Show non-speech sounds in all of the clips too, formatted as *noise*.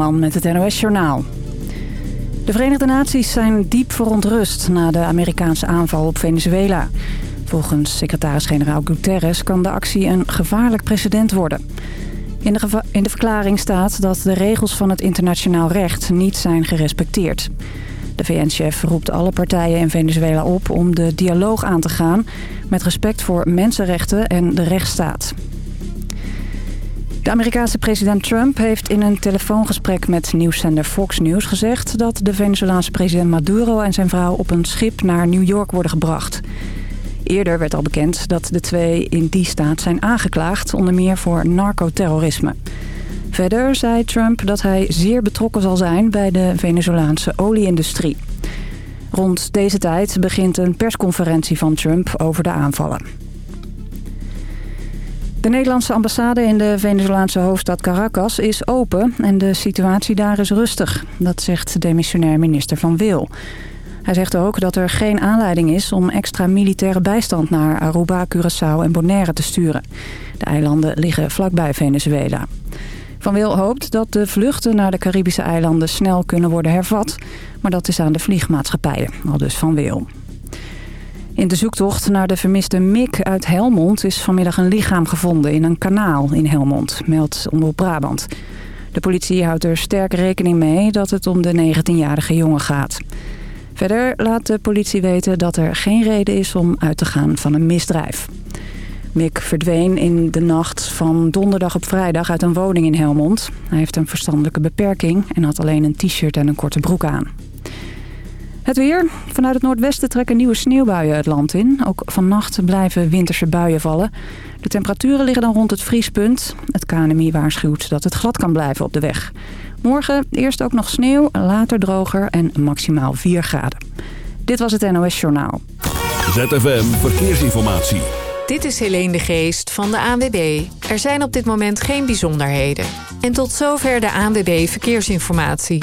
Man met het NOS-journaal. De Verenigde Naties zijn diep verontrust na de Amerikaanse aanval op Venezuela. Volgens secretaris-generaal Guterres kan de actie een gevaarlijk precedent worden. In de, in de verklaring staat dat de regels van het internationaal recht niet zijn gerespecteerd. De VN-chef roept alle partijen in Venezuela op om de dialoog aan te gaan... met respect voor mensenrechten en de rechtsstaat. De Amerikaanse president Trump heeft in een telefoongesprek met nieuwszender Fox News gezegd... dat de Venezolaanse president Maduro en zijn vrouw op een schip naar New York worden gebracht. Eerder werd al bekend dat de twee in die staat zijn aangeklaagd, onder meer voor narcoterrorisme. Verder zei Trump dat hij zeer betrokken zal zijn bij de Venezolaanse olieindustrie. Rond deze tijd begint een persconferentie van Trump over de aanvallen. De Nederlandse ambassade in de Venezolaanse hoofdstad Caracas is open en de situatie daar is rustig. Dat zegt demissionair minister Van Wil. Hij zegt ook dat er geen aanleiding is om extra militaire bijstand naar Aruba, Curaçao en Bonaire te sturen. De eilanden liggen vlakbij Venezuela. Van Wil hoopt dat de vluchten naar de Caribische eilanden snel kunnen worden hervat. Maar dat is aan de vliegmaatschappijen, al dus Van Wil. In de zoektocht naar de vermiste Mick uit Helmond is vanmiddag een lichaam gevonden in een kanaal in Helmond, meldt Omroep Brabant. De politie houdt er sterk rekening mee dat het om de 19-jarige jongen gaat. Verder laat de politie weten dat er geen reden is om uit te gaan van een misdrijf. Mick verdween in de nacht van donderdag op vrijdag uit een woning in Helmond. Hij heeft een verstandelijke beperking en had alleen een t-shirt en een korte broek aan. Het weer. Vanuit het noordwesten trekken nieuwe sneeuwbuien het land in. Ook vannacht blijven winterse buien vallen. De temperaturen liggen dan rond het vriespunt. Het KNMI waarschuwt dat het glad kan blijven op de weg. Morgen eerst ook nog sneeuw, later droger en maximaal 4 graden. Dit was het NOS Journaal. ZFM Verkeersinformatie. Dit is Helene de Geest van de ANWB. Er zijn op dit moment geen bijzonderheden. En tot zover de ANWB Verkeersinformatie.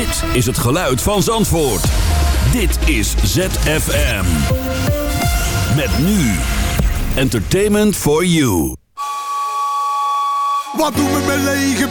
Dit is het geluid van Zandvoort. Dit is ZFM. Met nu. Entertainment for you. Wat doen we met lege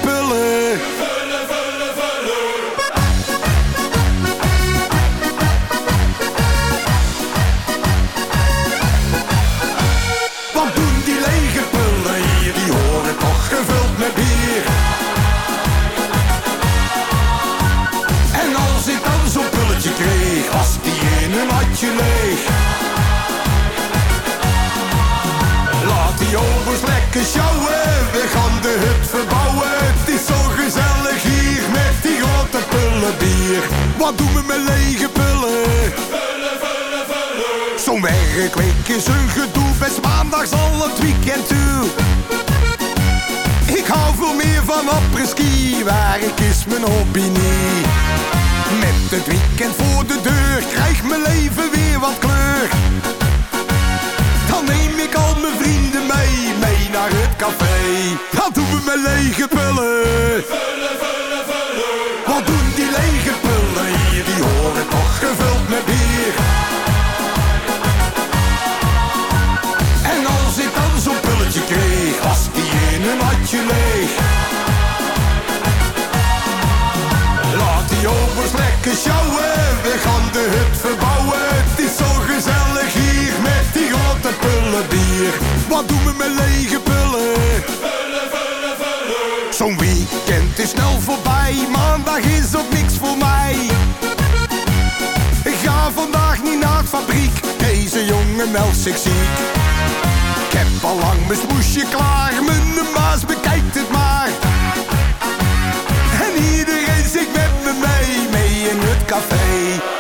leeg. Laat die obers lekker sjouwen, we gaan de hut verbouwen. Het is zo gezellig hier met die grote pullen bier. Wat doen we met lege pullen? Vullen, vullen, vullen. Zo'n werkweek is een gedoe, best maandags al het weekend toe. Ik hou veel meer van apres-ski, werk is mijn hobby niet. Met het weekend voor de deur, krijgt mijn leven weer wat kleur. Dan neem ik al mijn vrienden mee, mee naar het café. Dat doen we met lege pullen. Vullen, vullen, vullen. Wat doen die lege pullen hier? Die horen toch gevuld met bier. Sjouwen, we gaan de hut verbouwen. Het is zo gezellig hier met die grote pullen bier. Wat doen we met lege pullen? Vullen, vullen, vullen. Zo'n weekend is snel voorbij, maandag is ook niks voor mij. Ik ga vandaag niet naar het fabriek, deze jongen meldt zich ziek. Ik heb al lang mijn smoesje klaar, mijn maas bekijkt het café.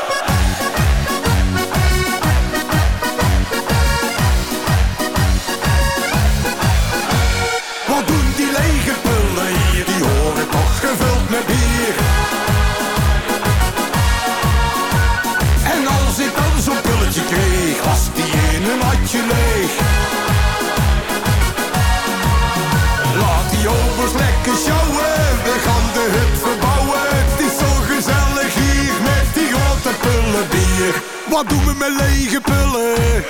Wat doen we met lege pullen?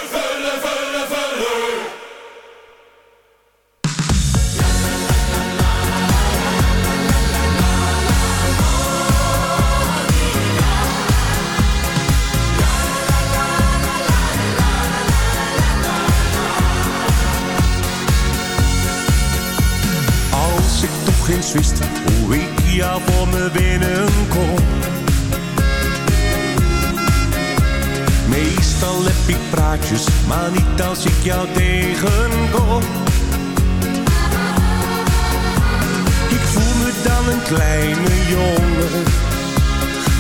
Als ik toch eens wist hoe ik jou voor me binnenkom. Ik praatjes, maar niet als ik jou tegenkom. Ik voel me dan een kleine jongen,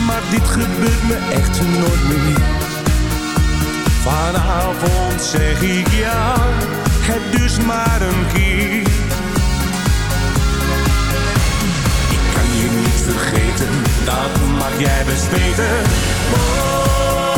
maar dit gebeurt me echt nooit meer. Vanavond zeg ik ja, het dus maar een keer. Ik kan je niet vergeten, dat mag jij best weten. Monica,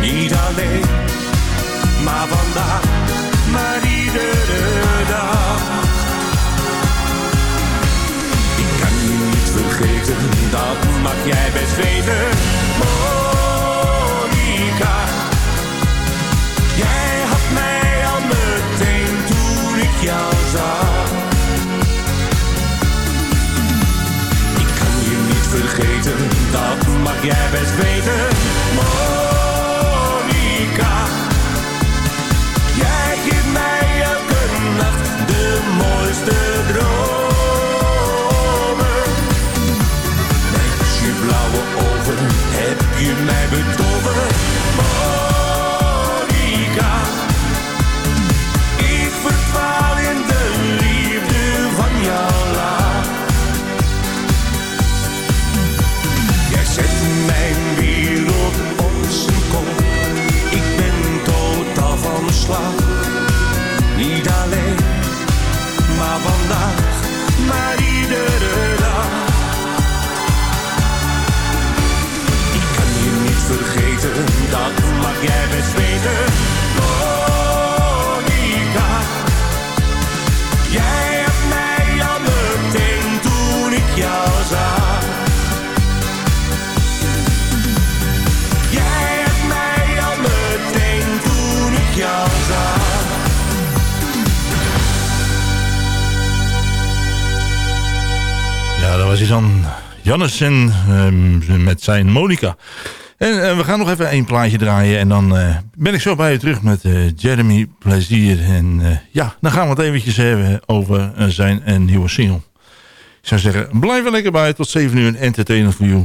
Niet alleen, maar vandaag, maar iedere dag. Ik kan je niet vergeten, dat mag jij best weten. Monica, jij had mij al meteen toen ik jou zag. Ik kan je niet vergeten, dat mag jij best weten. Monica, jij Jannes en ehm, met zijn Monica. En eh, we gaan nog even één plaatje draaien. En dan eh, ben ik zo bij je terug met eh, Jeremy Plezier. En ja, dan gaan we het eventjes hebben over zijn nieuwe single. Ik zou zeggen, blijf er lekker bij. Tot 7 uur entertainment voor you.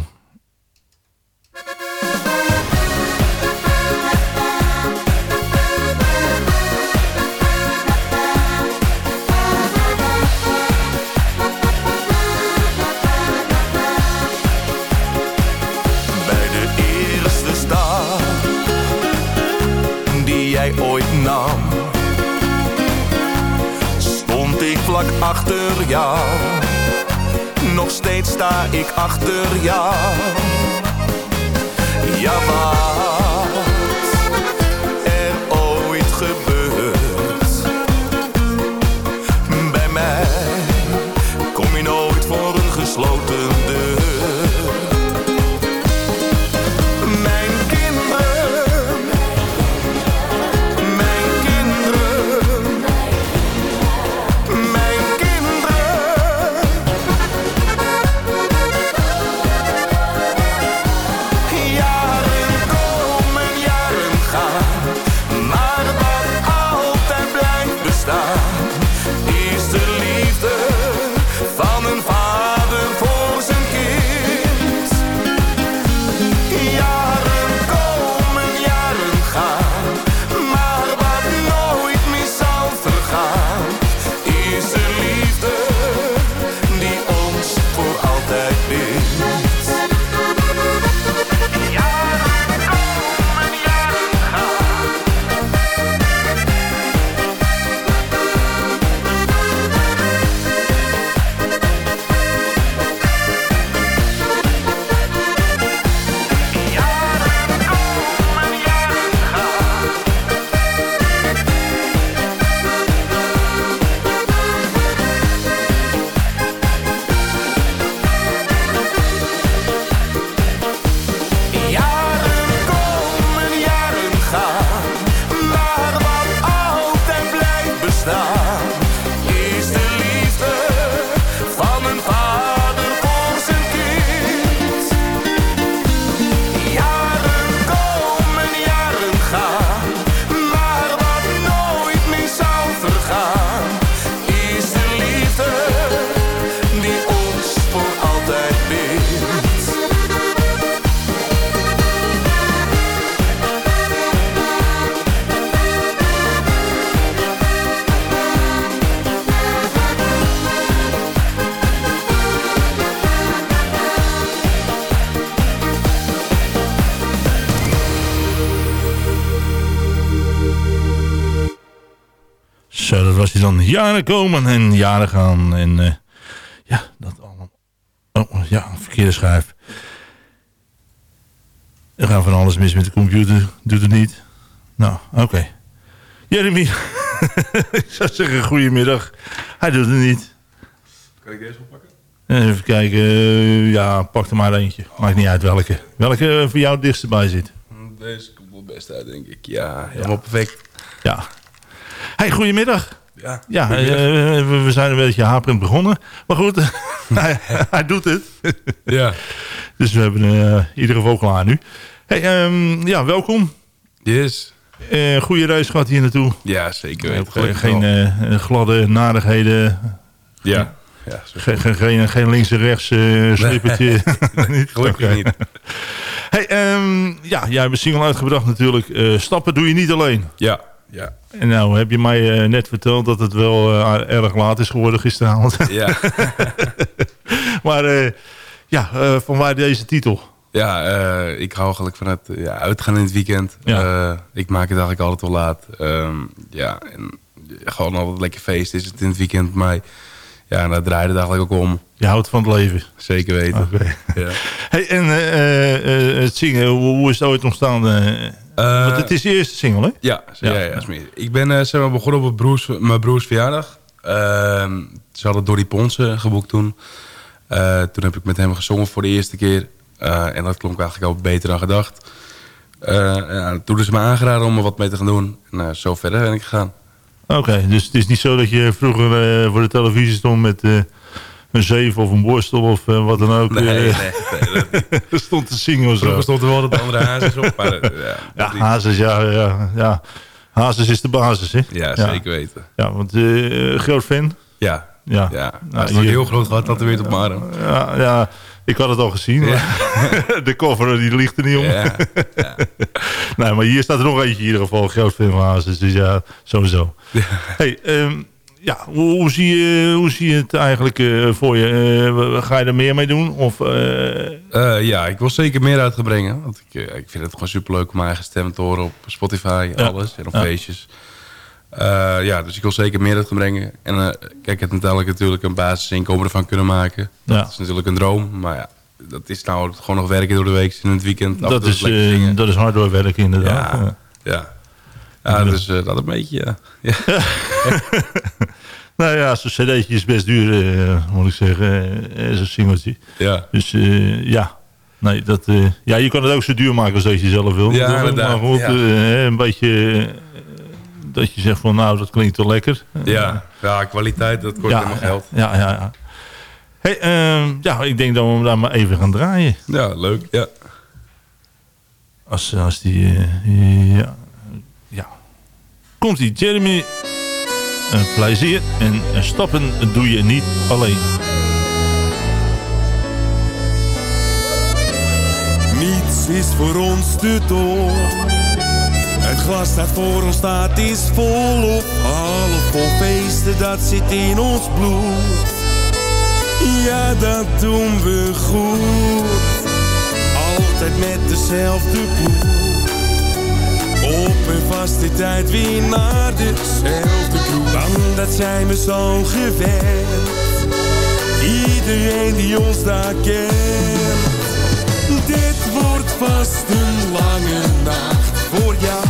Achter jou. Nog steeds sta ik achter jou. Dan. Jaren komen en jaren gaan. En uh, ja, dat allemaal. Oh, ja, verkeerde schijf. Er gaat van alles mis met de computer. Doet het niet. Nou, oké. Okay. Jeremy. *laughs* ik zou zeggen, goedemiddag. Hij doet het niet. Kan ik deze oppakken? Even kijken. Uh, ja, pak er maar eentje. Maakt niet uit welke. Welke voor jou het dichtst bij zit. Deze komt wel best uit, denk ik. Ja, helemaal ja. perfect. Ja. Hey, goedemiddag. Ja, ja uh, we zijn een beetje haperend begonnen. Maar goed, *laughs* hij, *laughs* hij, doet het. ja. Dus we hebben uh, iedere geval klaar nu. Hey, um, ja, welkom. Yes. Uh, goede reis gaat hier naartoe. Ja, zeker. Geen, geen gladde narigheden. Ja. ja geen, geen, geen links en rechts uh, slippertje. *laughs* Nee, gelukkig okay. niet. Hey, um, ja, jij hebt een single uitgebracht natuurlijk. Stappen doe je niet alleen. Ja, ja. En nou heb je mij uh, net verteld dat het wel uh, erg laat is geworden gisteravond. Ja. *laughs* maar uh, ja, van waar deze titel? Ja, ik hou eigenlijk van het ja, uitgaan in het weekend. Ja. ik maak het eigenlijk altijd wel laat. Um, ja, en gewoon altijd lekker feest is het in het weekend. Maar ja, daar draaide het eigenlijk ook om. Je houdt van het leven. Zeker weten. Okay. Ja. *laughs* Hey, en het zingen, hoe, hoe is het ooit ontstaan? Uh, Want het is de eerste single, hè? Ja, ja, ja, ja. ik ben uh, zeg maar, begonnen op broers, mijn broers verjaardag. Uh, ze hadden Dorry Ponsen geboekt toen. toen heb ik met hem gezongen voor de eerste keer. en dat klonk eigenlijk al beter dan gedacht. ja, toen is ze me aangeraden om er wat mee te gaan doen. En zo verder ben ik gegaan. Oké, okay, dus het is niet zo dat je vroeger voor de televisie stond met een zeef of een borstel of uh, wat dan ook. Nee, nee, nee dat *laughs* stond te zingen of zo. stond er wel dat andere hazes op. Maar, uh, ja, ja hazes, ja, ja, ja. Hazes is de basis, hè? Ja, zeker weten. Ja, want uh, groot fan? Ja. Ja. ja. Nou, is nog heel groot gehad, dat er weer op Maren. Ja, ja, ik had het al gezien. Ja. *laughs* de cover die ligt er niet om. Ja. ja. *laughs* nee, maar hier staat er nog eentje in ieder geval. Groot fan van Hazes, dus ja, sowieso. Ja. Hey, um, ja, hoe, hoe, zie je, hoe zie je het eigenlijk uh, voor je? Uh, ga je er meer mee doen? Of, uh... ja, ik wil zeker meer uitgebrengen. Want ik, ik vind het gewoon superleuk om mijn eigen stem te horen op Spotify, ja. alles. En op ja. feestjes. ja, dus ik wil zeker meer uitgebrengen. En kijk, het uiteindelijk natuurlijk een basisinkomen ervan kunnen maken. Dat ja. is natuurlijk een droom. Maar ja, dat is nou gewoon nog werken door de week in het weekend. Dat is, dat is hard doorwerken inderdaad. Ja, ja. Ja, dus uh, dat een beetje, ja. ja. *laughs* nou ja, zo'n cd'tje is best duur, uh, moet ik zeggen. Uh, zo'n singeltje. Ja. Dus ja, nee, dat, ja, je kan het ook zo duur maken als dat je zelf wil. Ja, maar goed, ja. een beetje dat je zegt van nou, dat klinkt wel lekker. Ja, ja kwaliteit, dat kost ja, helemaal geld. Ja, ja, ja. Hey, uh, ja, ik denk dat we hem daar maar even gaan draaien. Ja, leuk, ja. Als, als die, ja, komt die Jeremy. Een plezier en stappen doe je niet alleen. Niets is voor ons te door. Het glas dat voor ons staat is vol op half vol feesten, dat zit in ons bloed. Ja, dat doen we goed. Altijd met dezelfde ploeg op en vast die tijd weer naar dezelfde kroeg. Want dat zijn we zo gewend. Iedereen die ons daar kent. Dit wordt vast een lange nacht voor jou.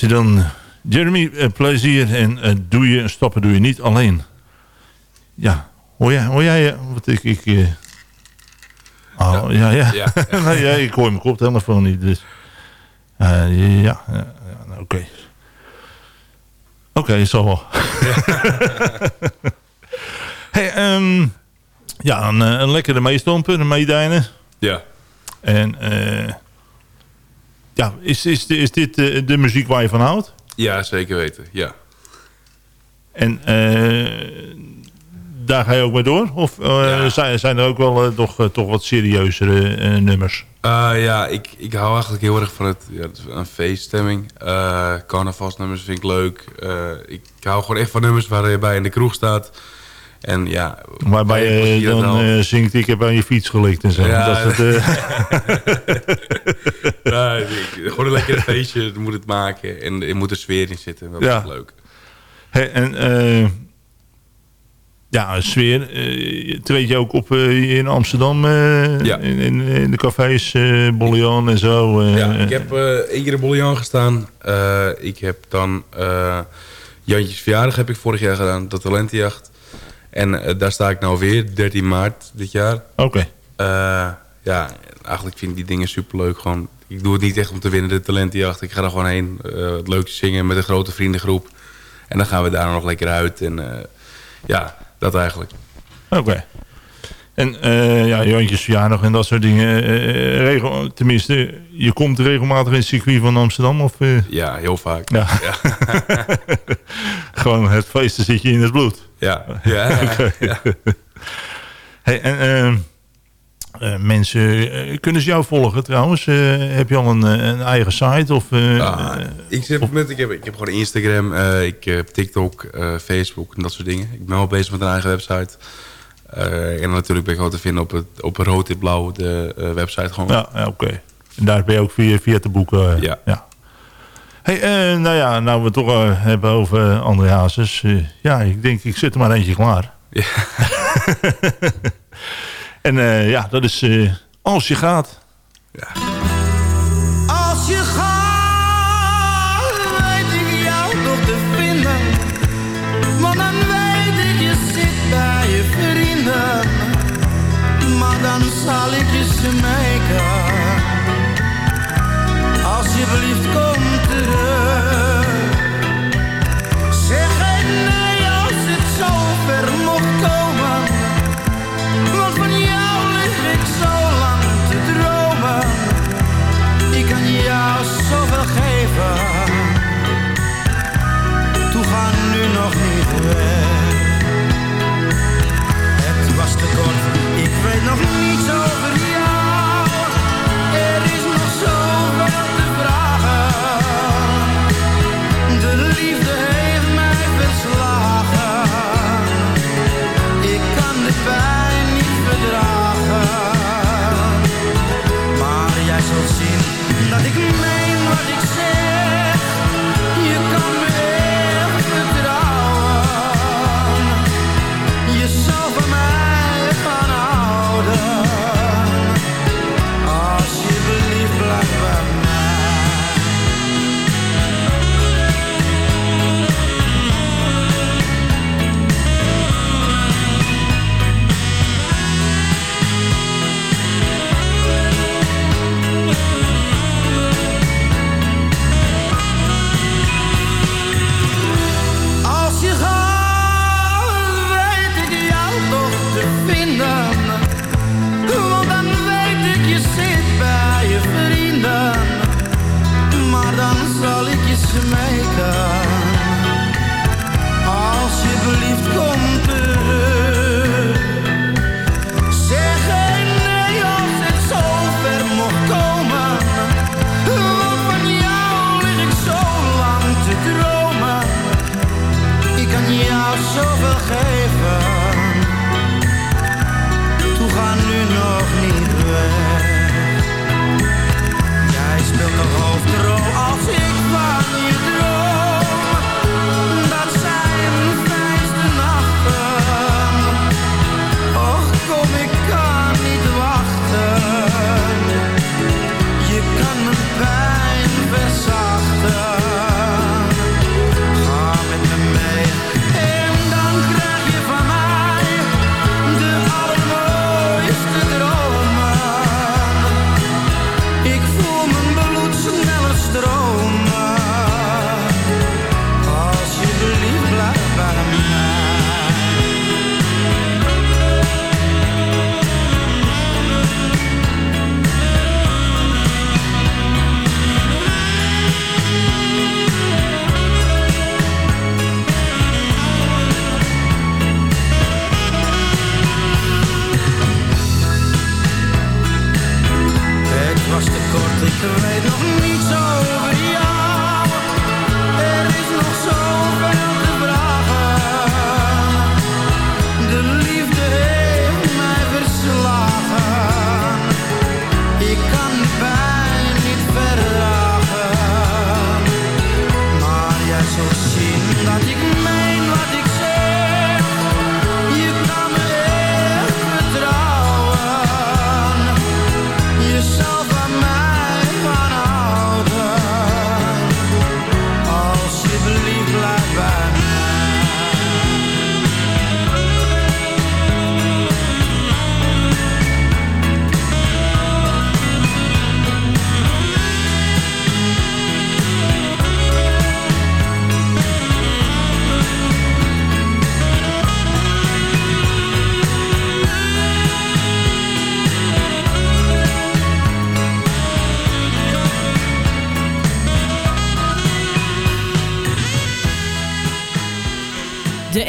Was hij dan. Jeremy, eh, plezier en eh, doe je, stoppen doe je niet alleen. Ja, hoor jij, hoor jij eh, wat ik... ik oh, ja, ja. Ja, *laughs* nee, ja, ik hoor mijn koptelefoon niet, dus... Ja, ja, ja, oké. Oké, zo wel. *laughs* hey, ehm, ja, een, een lekkere meestompen, een meedijnen. Ja. En eh, ja, is, is, is dit de, de muziek waar je van houdt? Ja, zeker weten. Ja. En eh, daar ga je ook mee door? Of eh, Ja. zijn, zijn er ook wel eh, toch, eh, toch wat serieuzere eh, nummers? Ja, ik, ik hou eigenlijk heel erg van het, ja, het een feeststemming. Carnavalsnummers vind ik leuk. Ik hou gewoon echt van nummers waar je bij in de kroeg staat. En ja... Waarbij ik je dan wel- eh, zingt, ik heb aan je fiets gelikt en zo. Ja. Dat is het, eh, *laughs* Nee, ik- gewoon een lekker feestje je moet het maken. En er moet een sfeer in zitten. Dat Ja. is leuk. Hey, en eh, ja, sfeer. eh treed je ook op eh, in Amsterdam? eh, Ja. in, in, in de cafés, eh Bollion en zo? eh, Ja, ik heb eh één keer in Bollian gestaan. Eh, ik heb dan eh, Jantjes verjaardag heb ik vorig jaar gedaan, de talentenjacht. En eh, daar sta ik nou weer, 13 maart dit jaar. Oké. Eh, ja, eigenlijk vind ik die dingen superleuk. Gewoon, ik doe het niet echt om te winnen, de talentenjacht. Ik ga er gewoon heen, eh het leuk zingen met een grote vriendengroep. En dan gaan we daar nog lekker uit. En ja, dat eigenlijk. Oké. En eh ja, Jantjes verjaardag en dat soort dingen. eh, regel, tenminste, je komt regelmatig in het circuit van Amsterdam? Of, eh, Ja, heel vaak. Ja. ja. *laughs* gewoon het feesten zit je in het bloed? ja, ja, *laughs* ja. Hey, en, eh, eh, mensen, eh, kunnen ze jou volgen trouwens? Eh, heb je al een, eh, een eigen site? Of, eh, Ah, eh, ik, zit met, ik, heb, ik heb gewoon Instagram, eh, ik heb TikTok, eh, Facebook en dat soort dingen. Ik ben wel bezig met een eigen website. Eh, en natuurlijk ben ik ook te vinden op, het, op rood dit blauw de eh, website gewoon. ja, ja, oké. En daar ben je ook via, via te boeken? eh, Ja. Hey, eh, nou ja, nou we het toch eh, hebben over André Hazes. eh, ja, ik denk, ik zet er maar eentje klaar. Ja. *laughs* en eh, ja, dat is eh, Als je gaat. Als zal ik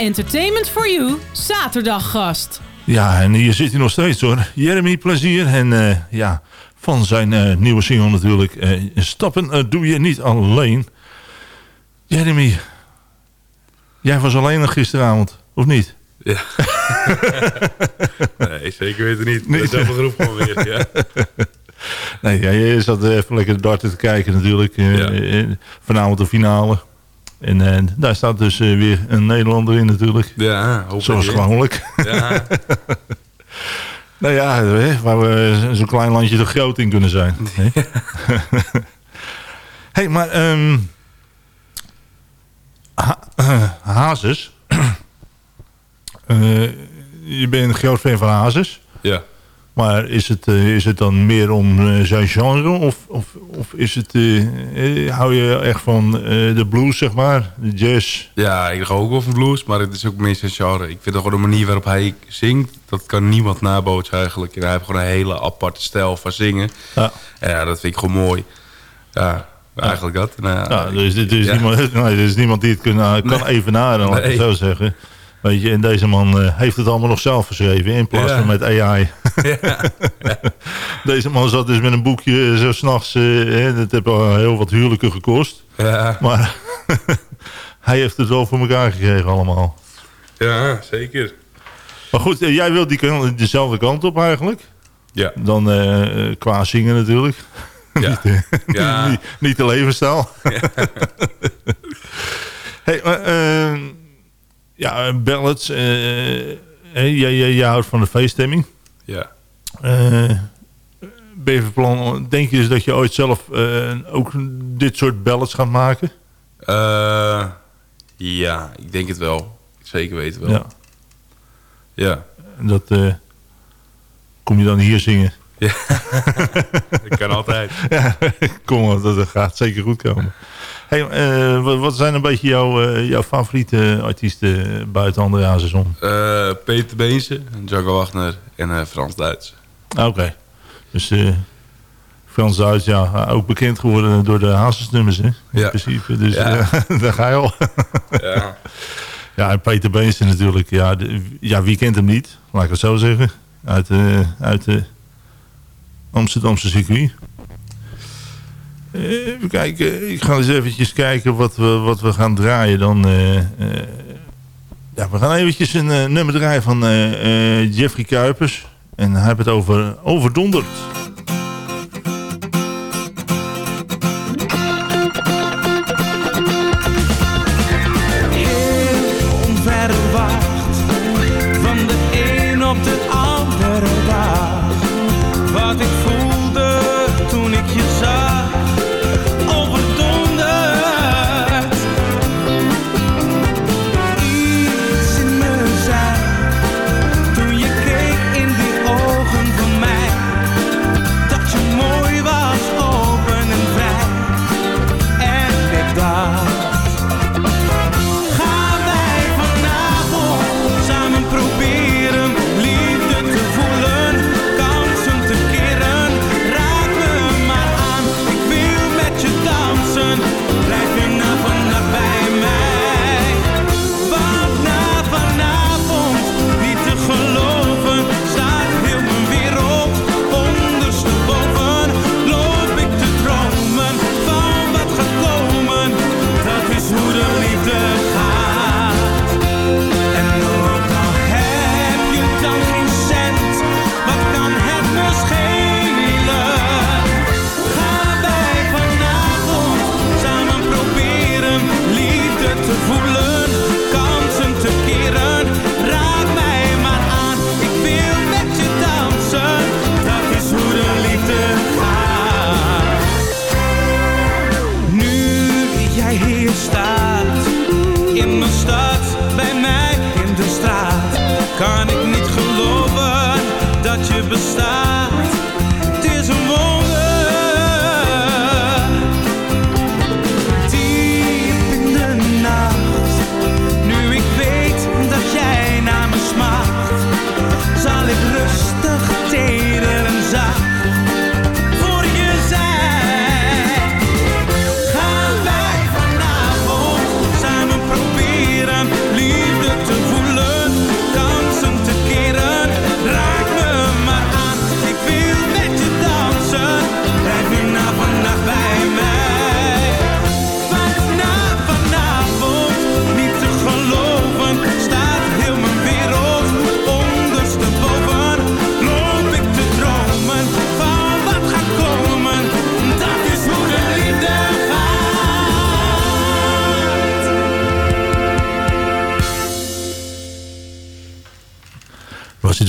Entertainment for You zaterdaggast. Ja, en hier zit hij nog steeds hoor. Jeremy Plezier. En eh, ja, van zijn eh, nieuwe single natuurlijk. eh, stappen eh, doe je niet alleen. Jeremy, jij was alleen nog gisteravond, of niet? Ja. *laughs* nee, zeker weten niet. Niet. Een groep gewoon weer. Ja. *laughs* Nee, ja, je zat even lekker de darten te kijken natuurlijk. eh, Ja. vanavond de finale. En daar staat dus eh, weer een Nederlander in natuurlijk. Ja, Zoals gewoonlijk. Ja, *laughs* Nou ja, waar we zo'n klein landje te groot in kunnen zijn. hè? *laughs* hey, maar ha eh, Hazes. *clears throat* Eh, je bent een groot fan van Hazes. ja. Maar is het, eh, is het dan meer om eh, zijn genre? Of, of, of is het, eh, hou je echt van de blues, zeg maar? De jazz? ja, ik ga ook wel van blues, maar het is ook meer zijn genre. Ik vind gewoon de manier waarop hij zingt, dat kan niemand nabootsen eigenlijk. En hij heeft gewoon een hele aparte stijl van zingen. Ja. Ja, dat vind ik gewoon mooi. Ja, eigenlijk dat. Nou, ja, dus er is, ja. niemand, *laughs* nee, er is niemand die het kan, kan evenaren, laat ik het Nee. zo zeggen. Weet je, en deze man eh, heeft het allemaal nog zelf geschreven in plaats Ja. van met AI. *laughs* Deze man zat dus met een boekje eh, zo s'nachts. Uh, dat heeft al heel wat huwelijken gekost. ja, Maar *laughs* hij heeft het wel voor elkaar gekregen allemaal. ja, zeker. Maar goed, jij wilt die kant, dezelfde kant op eigenlijk. Ja, Dan eh, qua zingen natuurlijk. ja. *laughs* Ja. niet, niet de levensstijl. hey, maar, eh, ja, ballads. eh, eh, jij, jij, jij houdt van de feeststemming. ja. Eh, ben je van plan, denk je dus dat je ooit zelf eh, ook dit soort ballads gaat maken? Eh, ja, ik denk het wel. Zeker weten wel. Ja. Ja. En dat eh, kom je dan hier zingen. *laughs* Dat kan altijd. *laughs* Ja, kom, op, dat gaat zeker goed komen. Hey, eh, wat, zijn een beetje jouw, eh, jouw favoriete artiesten buiten André Hazes? Eh, Peter Beense, Django Wagner en Frans Duits. Ah, Oké. Dus Frans Duits, ja, ook bekend geworden door de Hazesnummers, hè? In Ja. principe. Dus Ja. *laughs* daar ga je al. *laughs* Ja. ja, en Peter Beensje natuurlijk. Ja, de- ja, wie kent hem niet? Laat ik het zo zeggen. Uit, uit de Amsterdamse circuit. Eh, Even kijken. Ik ga eens eventjes kijken wat we, wat we gaan draaien dan. eh, eh, ja, we gaan eventjes een nummer draaien van Jeffrey Kuipers. En hij heeft het over Overdonderd. Heel onverwacht,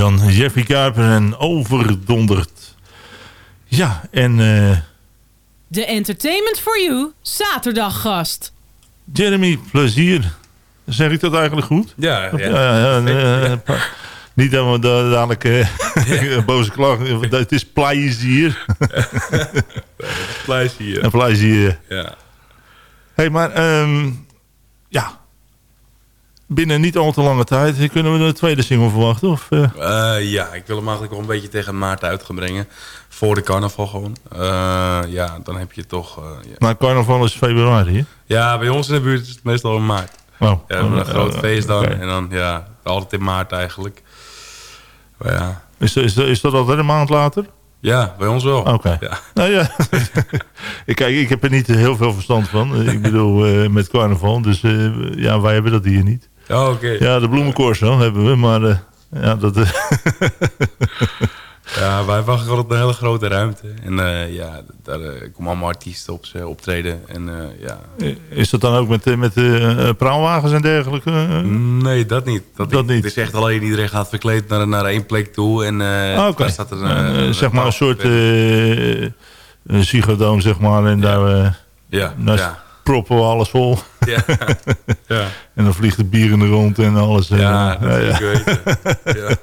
dan Jeffy Kuiper en Overdonderd. Ja, en eh, De Entertainment for You zaterdaggast. Jeremy Plezier. Zeg ik dat eigenlijk goed? Ja, ja. ja, ja, eh, pa- Niet dat we da- dadelijk eh, *laughs* boze klachten... Het is plezier. *laughs* Plezier. Een plezier. Ja. hey, maar ehm, ja... Binnen niet al te lange tijd kunnen we de tweede single verwachten? Of, eh? Eh, ja, ik wil hem eigenlijk wel een beetje tegen maart uit gaan brengen. Voor de carnaval gewoon. Eh, ja, dan heb je toch... eh, ja. Maar carnaval is februari, hè? ja, bij ons in de buurt is het meestal in maart. Oh. Ja, we hebben een Oh, groot oh, feest dan. En dan, ja, altijd in maart eigenlijk. Maar ja, Is, is, is dat altijd een maand later? ja bij ons wel. Oké. Ja. Nou ja, *laughs* ik, kijk, ik heb er niet heel veel verstand van. Ik bedoel, eh, met carnaval. Dus eh, ja, wij hebben dat hier niet. Oh, oké. Ja, de bloemencorso hebben we, maar eh, ja, dat... eh, *laughs* Ja, wij wachten op een hele grote ruimte. En eh, ja, daar komen allemaal artiesten op ze optreden. En ja... is dat dan ook met, met praalwagens en dergelijke? Nee, dat niet. Dat, Dat niet. Het is echt alleen iedereen gaat verkleed naar, naar één plek toe. En Ah, daar staat er een, zeg maar een soort Ziggo zeg maar. En daar, Ja, daar ja. proppen we alles vol. Ja. ja. *laughs* En dan vliegt de bier in de rond en alles. Ja, dat ja, weten. *laughs* Ja.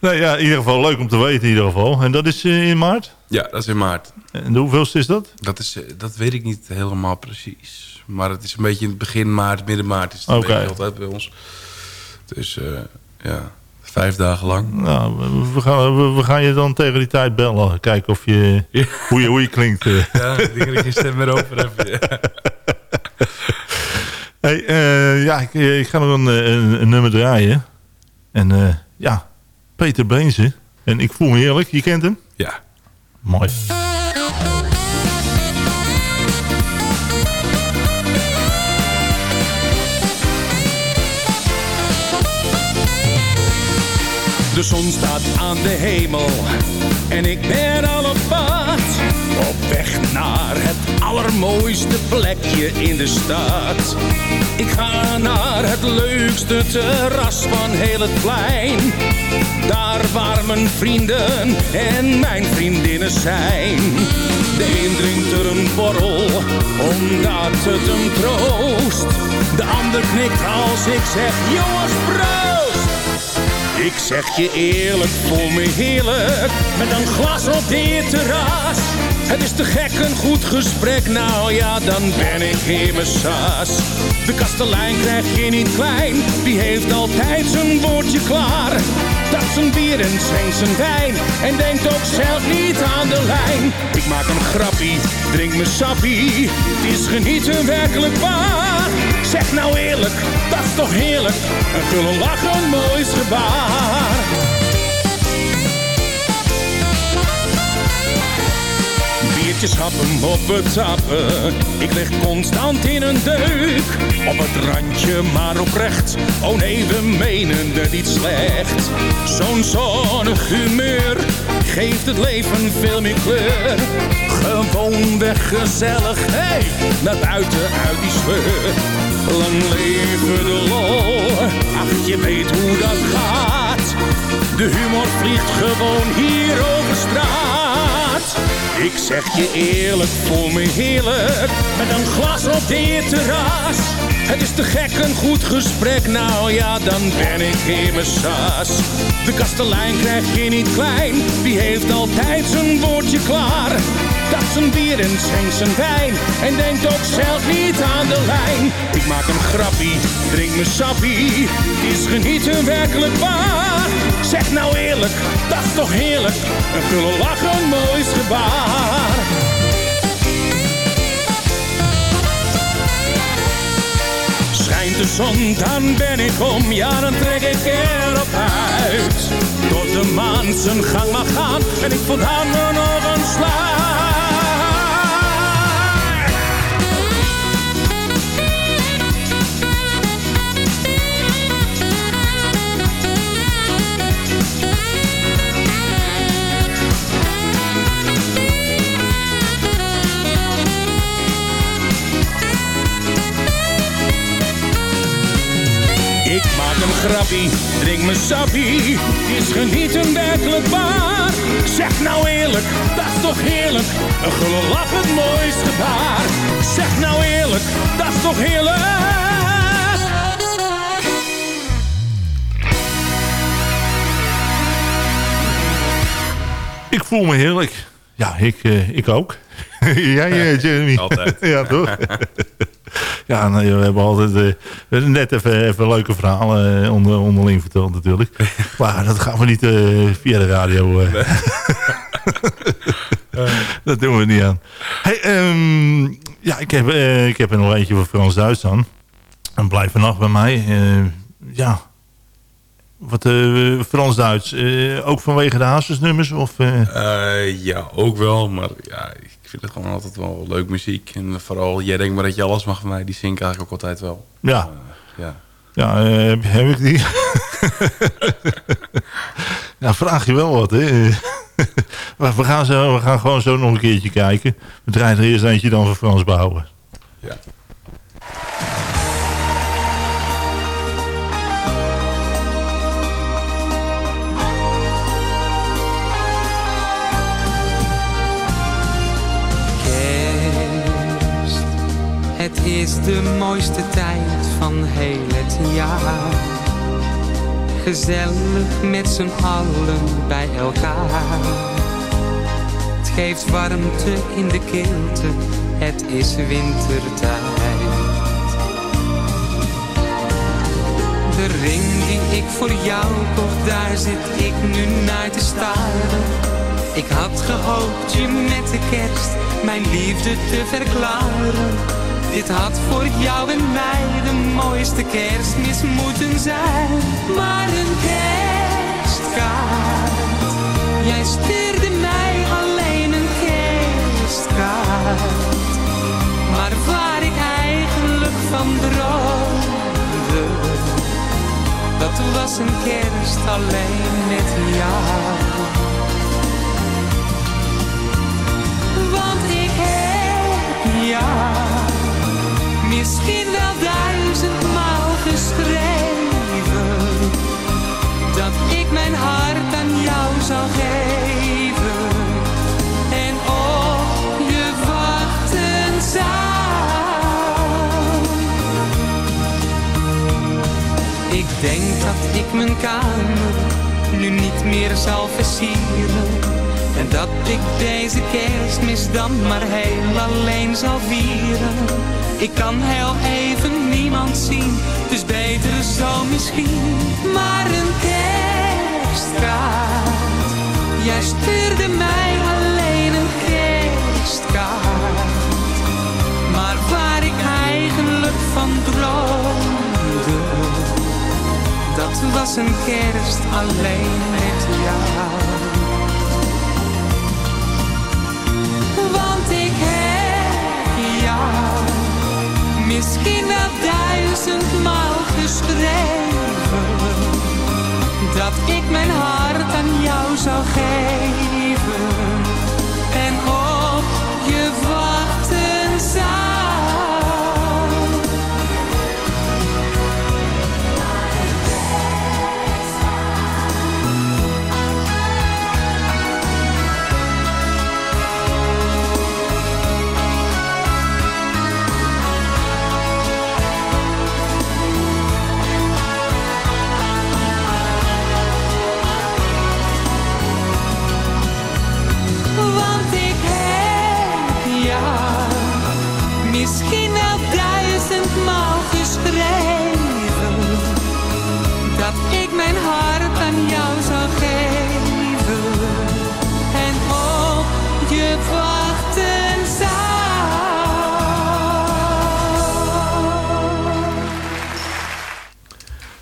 Nou ja, in ieder geval leuk om te weten in ieder geval. En dat is eh, in maart? ja, dat is in maart. En de hoeveelste is dat? Dat, is, eh, dat weet ik niet helemaal precies. Maar het is een beetje in het begin maart, midden maart is het beetje altijd bij ons. Dus eh, ja, vijf dagen lang. Nou, we- gaan, we, we gaan je dan tegen die tijd bellen. Kijken of je, Ja. hoe, je, hoe je klinkt. Ja, ik denk dat ik geen stem meer over heb. *laughs* Ja. *laughs* Hey, eh, ja, ik, ik ga nog een, eh, een, een nummer draaien. En eh, ja, Peter Beense. En ik voel me heerlijk. Je kent hem? ja. Mooi. De zon staat aan de hemel en ik ben al naar het allermooiste plekje in de stad. Ik ga naar het leukste terras van heel het plein. Daar waar mijn vrienden en mijn vriendinnen zijn. De een drinkt er een borrel, omdat het hem troost. De ander knikt als ik zeg, jongens proost! Ik zeg je eerlijk, voel me heerlijk Met een glas op dit terras Het is te gek, een goed gesprek. Nou ja, dan ben ik in mijn sas De kastelein krijg je niet klein. Die heeft altijd zijn woordje klaar? Dat zijn bier en schenkt zijn wijn. En denkt ook zelf niet aan de lijn. Ik maak een grappie, drink me sappie. Het is genieten werkelijk waar. Zeg nou eerlijk, dat is toch heerlijk? Een gulle lach, een moois gebaar Biertjes happen op het tappen Ik lig constant in een deuk. Op het randje maar oprecht Oh nee, we menen het niet slecht. Zo'n zonnig humeur Geeft het leven veel meer kleur. Gewoon weg gezellig Hey, naar buiten uit die sleur Lang leven de lol. Ach, je weet hoe dat gaat. De humor vliegt gewoon hier over straat Ik zeg je eerlijk, voel me heerlijk. Met een glas op dit terras. Het is te gek, een goed gesprek. Nou ja, dan ben ik in mijn sas. De kastelein krijg je niet klein. Die heeft altijd zijn woordje klaar Dat zijn bier en schenkt zijn wijn. En denkt ook zelf niet aan de lijn. Ik maak een grappie, drink me sappie. Is genieten werkelijk waar. Zeg nou eerlijk, dat is toch heerlijk? Een gulle lach, een moois gebaar. Schijnt de zon, dan ben ik om, ja dan trek ik erop uit. Tot de maan zijn gang mag gaan en ik voldaan me nog een slag. Grappie, drink me sappie, is genieten werkelijk waar? Zeg nou eerlijk, dat is toch heerlijk, een gulle lach het mooiste gebaar. Zeg nou eerlijk, dat is toch heerlijk. Ik voel me heerlijk. Ja, ik, eh, ik ook. *laughs* Jij, eh, Jeremy? Altijd. *laughs* ja, toch? *laughs* ja, nou, we hebben altijd eh, net even, even leuke verhalen eh, onder, onderling verteld natuurlijk. *laughs* maar dat gaan we niet eh, via de radio. eh. *laughs* dat doen we niet aan. Hey, ehm, ja, ik heb, ik heb er nog eentje voor Frans-Duits dan. En blijf vannacht bij mij. Ja, wat Frans-Duits. ook vanwege de hazesnummers? Of, ja, ook wel. Maar ja, ik vind het gewoon altijd wel leuk muziek. En vooral Jij denkt maar dat je alles mag van mij. Die zing ik eigenlijk ook altijd wel. Ja. Eh, ja. Ja, eh, heb, heb ik die? *laughs* ja, vraag je wel wat, hè? *laughs* Maar we, gaan zo, we gaan gewoon zo nog een keertje kijken. We draaien er eerst eentje dan voor Frans Bouwen. Ja. Het is de mooiste tijd van heel het jaar. Gezellig met z'n allen bij elkaar. Het geeft warmte in de kilte, het is wintertijd. De ring die ik voor jou kocht, daar zit ik nu naar te staren. Ik had gehoopt je met de kerst mijn liefde te verklaren. Dit had voor jou en mij de mooiste kerstmis moeten zijn. Maar een kerstkaart, jij stuurde mij alleen een kerstkaart. Maar waar ik eigenlijk van droomde, dat was een kerst alleen met jou. Want misschien wel duizendmaal geschreven dat ik mijn hart aan jou zou geven en op je wachten zou. Ik denk dat ik mijn kamer nu niet meer zal versieren. En dat ik deze kerstmis dan maar heel alleen zal vieren. Ik kan heel even niemand zien, dus beter zo misschien. Maar een kerstkaart, jij stuurde mij alleen een kerstkaart. Maar waar ik eigenlijk van droomde, dat was een kerst alleen met jou. Misschien wel duizendmaal geschreven. Dat ik mijn hart aan jou zou geven. En op je wachten zou.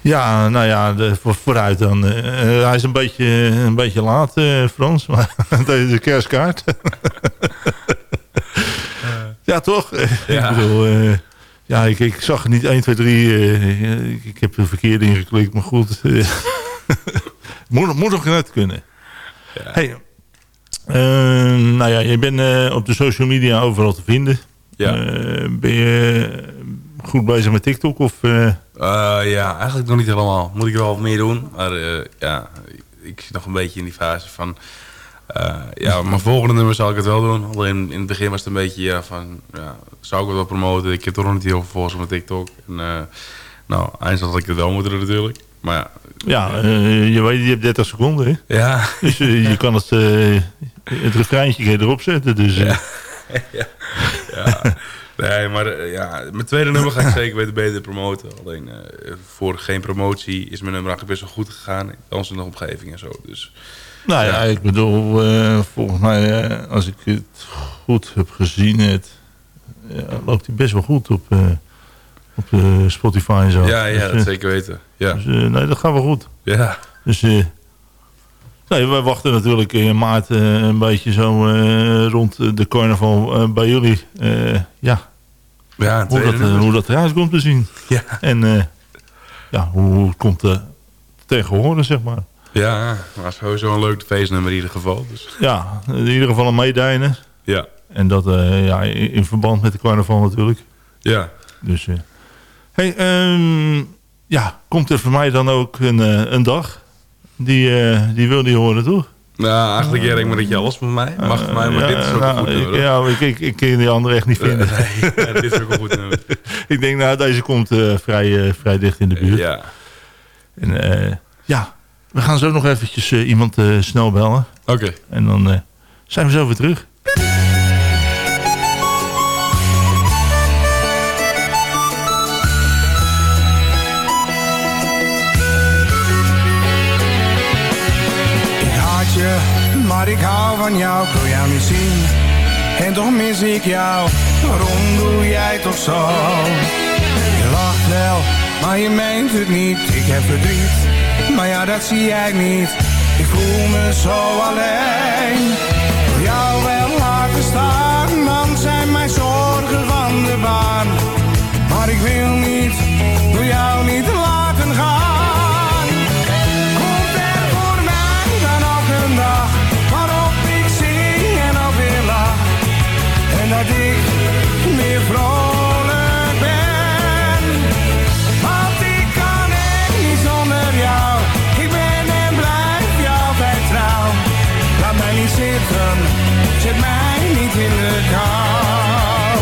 Ja, nou ja, de, vooruit dan. Eh, hij is een beetje, een beetje laat, eh, Frans. *laughs* Maar deze kerstkaart. *laughs* ja, toch? Ja. *laughs* ik bedoel, eh, ja, ik, ik zag het niet 1, 2, 3. eh, ik, ik heb er verkeerd ingeklikt, maar goed. moet, nog- moet nog net kunnen. Hey, eh, nou ja, je bent op de social media overal te vinden. Ja. Ben je goed bezig met TikTok? Of, eh, Eh, ja, eigenlijk nog niet helemaal. Moet ik wel wat meer doen. Maar eh, ja, ik zit nog een beetje in die fase van... ja, mijn volgende nummer zal ik het wel doen. Alleen in het begin was het een beetje ja, van... Ja, zou ik het wel promoten? Ik heb toch nog niet heel veel volgers op mijn TikTok. En, nou, eindelijk had ik het wel moeten doen natuurlijk. Maar ja, ja, je weet, je hebt 30 seconden, hè? Ja. Dus je kan het, het refreintje erop zetten. Dus, ja. *laughs* ja. Nee, maar eh, ja, mijn tweede nummer ga ik *laughs* zeker weten beter promoten. Alleen eh, voor geen promotie is mijn nummer eigenlijk best wel goed gegaan. In onze omgeving en zo. Dus Nou ja, ik bedoel, eh, volgens mij, als ik het goed heb gezien, het, loopt hij best wel goed op, op Spotify en zo. ja, ja, Dus, dat zeker weten. Ja. Dus, nee, dat gaat wel goed. Ja. Dus, nee, wij wachten natuurlijk in maart eh, een beetje zo eh, rond de carnaval eh, bij jullie. ja, Ja, hoe, dat, hoe dat eruit komt te zien. Ja. En ja, hoe, hoe het komt eh, tegen horen, zeg maar. Ja, maar sowieso een leuk feestnummer in ieder geval. Dus. Ja, in ieder geval een meedijnen. Ja. En dat ja, in, in verband met de carnaval natuurlijk. Ja. Dus, hey, ehm, ja, komt er voor mij dan ook een, een dag? Die, eh, die wil die horen, toch? Nou, eigenlijk jij denkt maar dat je alles met mij. Mag voor mij, maar Ja, dit is ook nou, goed nummer. Ja, ik, ik, ik kan die andere echt niet *laughs* vinden. Nee, ja, dit is ook een goed nummer. *laughs* ik denk, nou, deze komt eh, vrij, eh, vrij dicht in de buurt. Ja. En eh, ja, we gaan zo nog eventjes eh, iemand eh, snel bellen. Oké. En dan eh, zijn we zo weer terug. Maar ik hou van jou, ik wil jou niet zien. En toch mis ik jou, waarom doe jij toch zo? Je lacht wel, maar je meent het niet. Ik heb verdriet, maar ja, dat zie jij niet. Ik voel me zo alleen. Wil jou wel laten staan, dan zijn mijn zorgen van de baan. Maar ik wil niet, wil jou niet laten dat ik meer vrolijk ben. Want ik kan echt niet zonder jou. Ik ben en blijf je altijd trouw. Laat mij niet zitten, zet mij niet in de kou.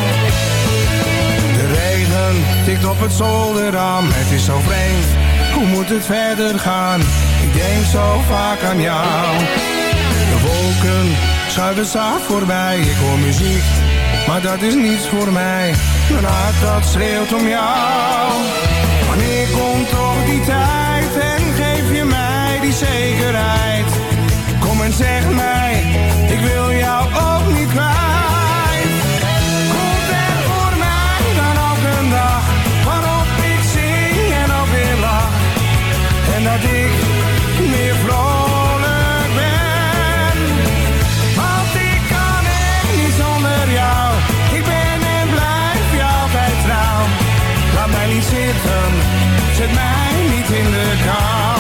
De regen tikt op het zolderraam, het is zo vreemd. Hoe moet het verder gaan? Ik denk zo vaak aan jou. De wolken schuiven zacht voorbij, ik hoor muziek, maar dat is niets voor mij. Mijn hart dat schreeuwt om jou. Wanneer komt toch die tijd zet mij niet in de kou.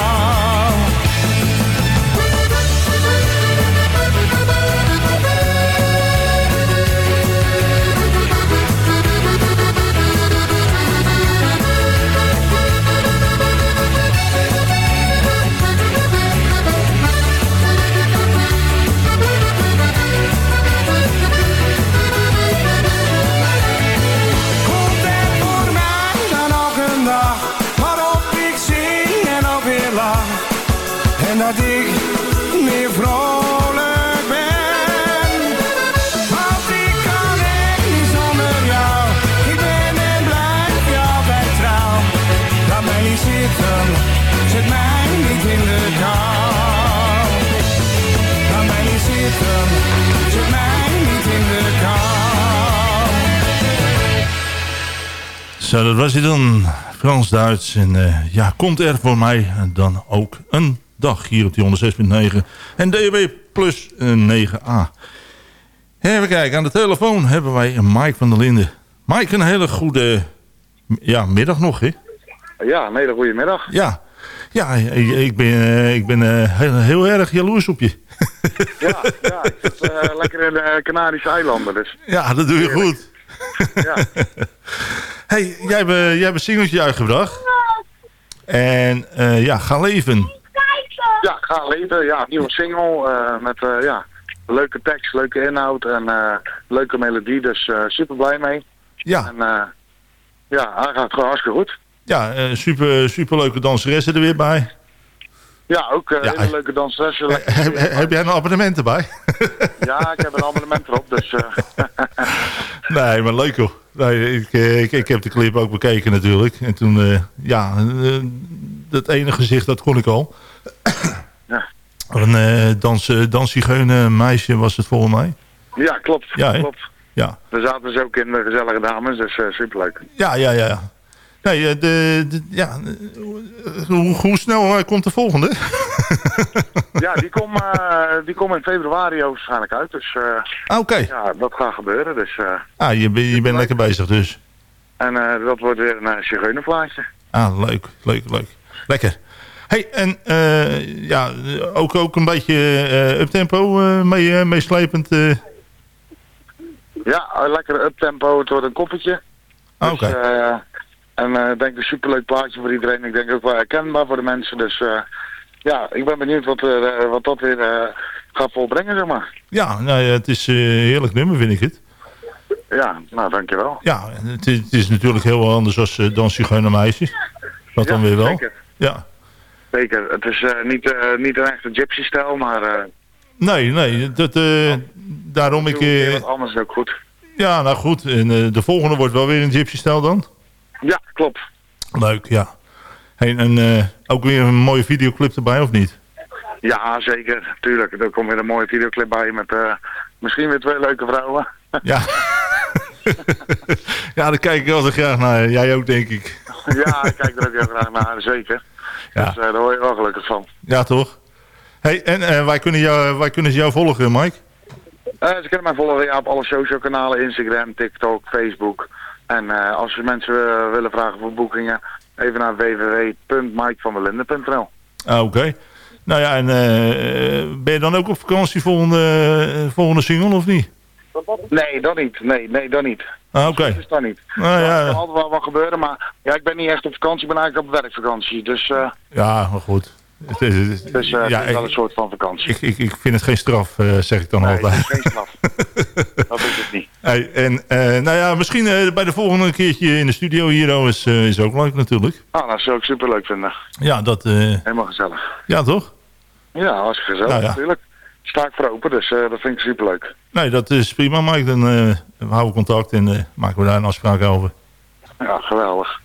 Zo, dat was hij dan. Frans-Duits. En eh, ja, komt er voor mij dan ook een dag hier op die 106.9. En DAB plus eh, 9a. Even kijken, aan de telefoon hebben wij Mike van der Linden. Mike, een hele goede ja, middag nog, hè? Ja, een hele goede middag. Ja, ja ik, ik ben, eh, ik ben eh, heel, heel erg jaloers op je. Ja, ja ik zit eh, lekker in de Canarische eilanden, dus Ja, dat doe je goed. ja. *laughs* hey, jij hebt, eh, jij hebt een singeltje uitgebracht. En eh, ja, ga leven. Ja, ga leven. Ja, nieuwe single eh, met ja, leuke tekst, leuke inhoud en leuke melodie. Dus super blij mee. Ja. En ja, hij gaat gewoon hartstikke goed. Ja, super, super leuke danseressen er weer bij. Ja, ook Ja, hele leuke danseressen. Heb, heb jij een abonnement erbij? Ja, ik heb een abonnement erop, dus *laughs* Nee, maar leuk hoor. Nee, ik, eh, ik, ik heb de clip ook bekeken natuurlijk. En toen, eh, ja, eh, dat ene gezicht, dat kon ik al. Ja. Een eh dans, meisje was het volgens mij. ja, klopt. Ja, klopt. Ja, Er zaten ze ook in de gezellige dames, dus eh superleuk. ja, ja. ja. Nee, de, de- ja, hoe, hoe snel komt de volgende? *laughs* Ja, die komt eh, *laughs* die komt in februari waarschijnlijk uit, dus eh, Ah, Oké. ja, dat gaat gebeuren. Dus, eh, Ah, je, bent- je bent lekker bezig dus. en dat wordt weer een uh, zigeunerplaatje. Ah, leuk, leuk, leuk. Lekker. hey, en eh, ja, ook, ook een beetje eh uptempo eh mee, meeslepend. Ja, een lekkere uptempo, het wordt een koffertje. Ah, Oké. Dus, eh, en ik denk een superleuk plaatje voor iedereen. Ik denk ook wel herkenbaar voor de mensen. Dus eh, ja, ik ben benieuwd wat, eh, wat dat weer eh, gaat volbrengen, zeg maar. Ja, nou, ja, het is een heerlijk nummer, vind ik het. Ja, nou dankjewel. Ja, het is, het is natuurlijk heel anders als uh, Meisjes. Dat dan weer wel. Zeker, Ja. zeker. Het is niet, niet een echte gypsy-stijl, maar Nee, nee, dat, daarom ik... wat anders ook goed. ja, nou goed. En de volgende wordt wel weer een gypsy-stijl dan? Ja, klopt. Leuk, ja. Hey, en eh, ook weer een mooie videoclip erbij, of niet? Ja, zeker. Tuurlijk. Er komt weer een mooie videoclip bij met eh, misschien weer twee leuke vrouwen. *laughs* Ja. *laughs* ja, daar kijk ik altijd graag naar. Jij ook, denk ik. *laughs* ja, ik kijk er ook heel graag naar, zeker. Ja. Dus eh, daar word je wel gelukkig van. Ja, toch? Hey, en wij, kunnen jou, wij kunnen ze jou volgen, Mike. Ze kunnen mij volgen ja, op alle social kanalen, Instagram, TikTok, Facebook. En als mensen willen vragen voor boekingen, even naar www.mikevanderlinden.nl Ah, oké. Nou ja, en eh, ben je dan ook op vakantie volgende, eh, volgende single, of niet? Nee, dat niet. Nee, nee, dat niet. Ah, oké. Dat is dat niet. Nou Er ja, kan altijd wel wat gebeuren, maar ja, ik ben niet echt op vakantie, ik ben eigenlijk op werkvakantie. Dus, eh ja, maar goed. Het is, het is- dus ja, het is wel ik, een soort van vakantie. ik, ik, ik vind het geen straf, zeg ik dan nee, het altijd. is geen straf. *laughs* dat is het niet. Hey, en eh, nou ja, misschien eh, bij de volgende keertje in de studio hier oh, is, eh, is ook leuk natuurlijk. Ah, dat zou ik super leuk vinden. Ja, dat, Helemaal gezellig. ja toch? Ja, hartstikke gezellig Nou ja. natuurlijk. Sta ik voor open, dus dat vind ik super leuk. Nee, dat is prima, Mike. Dan eh, we houden contact en maken we daar een afspraak over. Ja, geweldig.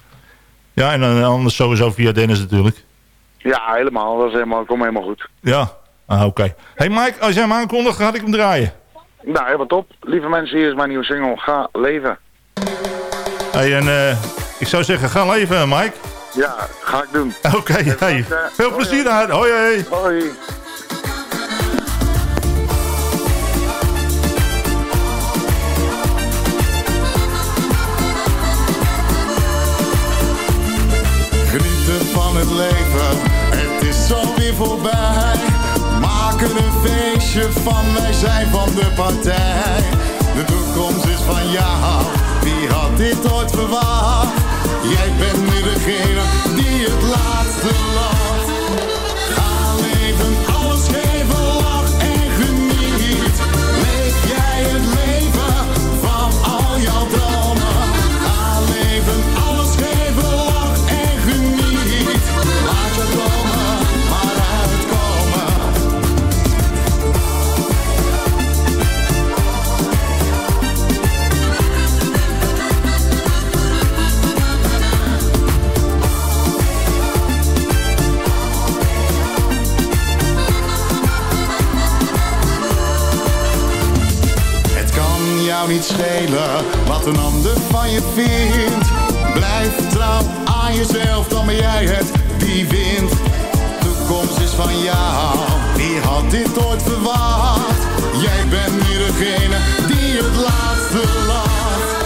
Ja, en dan anders sowieso via Dennis natuurlijk. Ja, helemaal. Dat is helemaal, komt helemaal goed. Ja, ah, oké. Hey Mike, als jij hem aankondigt, ga ik hem draaien. Nou, helemaal top. Lieve mensen, hier is mijn nieuwe single. Ga leven. Hey, en eh, ik zou zeggen, ga leven, Mike. Ja, ga ik doen. *laughs* Oké, hey, veel plezier daar. Hoi, hoi. Hoi. Genieten van het leven, het is alweer voorbij. Maken een feestje van, wij zijn van de partij. De toekomst is van jou, wie had dit ooit verwacht? Jij bent nu degene die het laatste lacht. Niet schelen wat een ander van je vindt. Blijf trouw aan jezelf, dan ben jij het die wint. Toekomst is van jou, wie had dit ooit verwacht? Jij bent nu degene die het laatste lacht.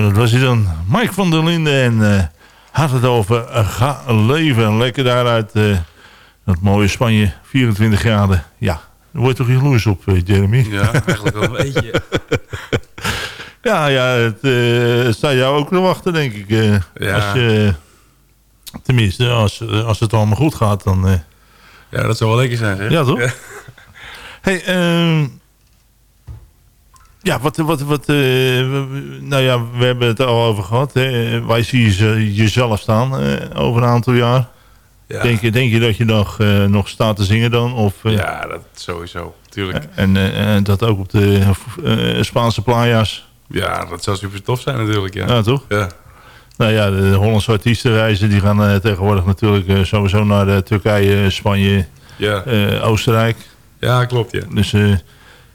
Zo, dat was hij dan. Mike van der Linden en eh, had het over eh, ga leven. Lekker daaruit eh, dat mooie Spanje, 24 graden. Ja, daar word je toch jaloers op, Jeremy? Ja, eigenlijk wel een beetje. *laughs* Ja, ja, het staat jou ook te wachten, denk ik. Ja. Als je, tenminste, als, als het allemaal goed gaat, dan... Ja, dat zou wel lekker zijn, zeg. Ja, toch? Ja. Hey, ehm, ja, wat, wat, wat, eh, nou ja, we hebben het al over gehad. Hè. Wij zien je, ze- jezelf staan eh, over een aantal jaar. Ja. Denk, je, denk je dat je nog, eh, nog staat te zingen dan? Of, Ja, dat sowieso. Tuurlijk. En dat ook op de Spaanse playa's? Ja, dat zou super tof zijn natuurlijk, ja. Ja, toch? Ja. Nou ja, de Hollandse artiestenreizen die gaan tegenwoordig natuurlijk sowieso naar Turkije, Spanje, Ja. Oostenrijk. Ja, klopt, ja. Dus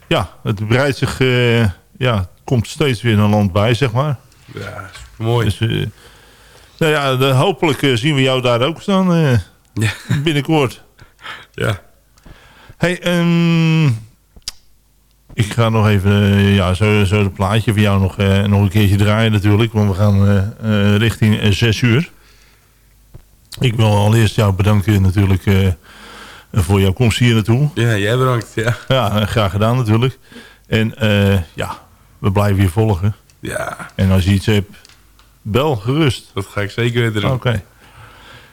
ja, het breidt zich, eh, ja, komt steeds weer een land bij, zeg maar. Ja, mooi. Dus, eh, nou ja, de- hopelijk eh, zien we jou daar ook staan Ja. binnenkort. *laughs* Ja. Hey, ehm, ik ga nog even, ja, zo, zo het plaatje voor jou nog, nog een keertje draaien natuurlijk. Want we gaan richting eh, zes uur. Ik wil allereerst jou bedanken natuurlijk voor jouw komst hier naartoe. Ja, jij bedankt, ja. Ja, eh, graag gedaan natuurlijk. En eh, ja, we blijven je volgen. Ja, En als je iets hebt, bel gerust. dat ga ik zeker weten doen. Oké.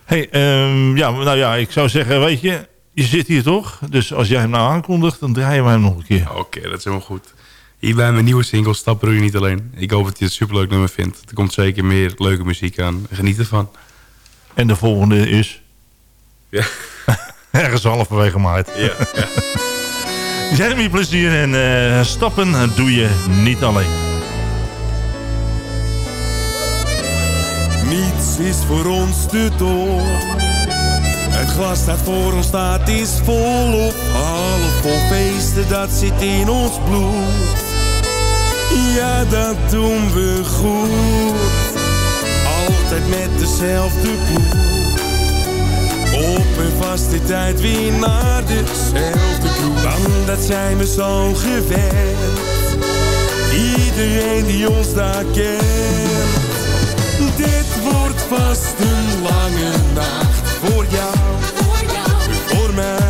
Hey, ehm, ja, nou ja, ik zou zeggen, weet je, je zit hier toch? Dus als jij hem nou aankondigt, dan draaien we hem nog een keer. Oké, dat is helemaal goed. Hier bij mijn nieuwe single doe je niet alleen. Ik hoop dat je het superleuk nummer vindt. Er komt zeker meer leuke muziek aan. Geniet ervan. En de volgende is Ja. Ergens halverwege maart. Ja, ja. *laughs* Jeremy plezier en eh, stappen doe je niet alleen. Niets is voor ons te door. Het glas dat voor ons staat is volop half vol feesten, dat zit in ons bloed. Ja, dat doen we goed. Altijd met dezelfde ploeg. Op en vast de tijd weer naar dezelfde kroeg. Want dat zijn we zo gewend. Iedereen die ons daar kent. Dit wordt vast een lange nacht voor jou, voor mij.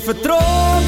vertrouwen.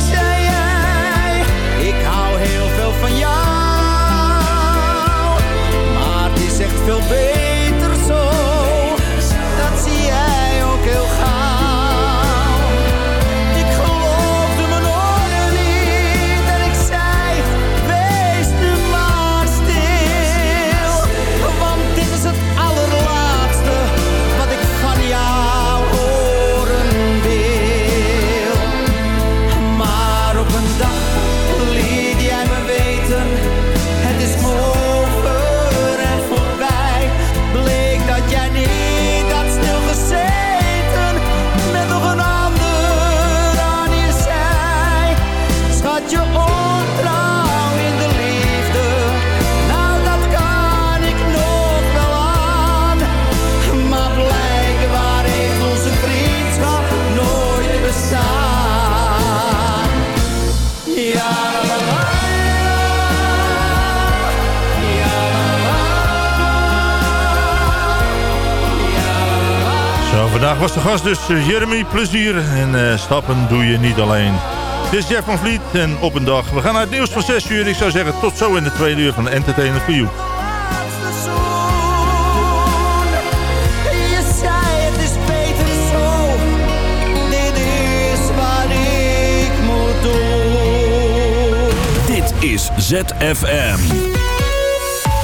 Vandaag was de gast dus eh, Jeremy Plezier. En eh, stappen doe je niet alleen. Dit is Jeff van Vliet en op een dag. We gaan naar het nieuws van 6 uur. Ik zou zeggen tot zo in de tweede uur van Entertainment for You. Dit is ZFM.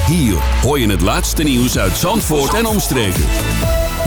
Hier hoor je het laatste nieuws uit Zandvoort en omstreken.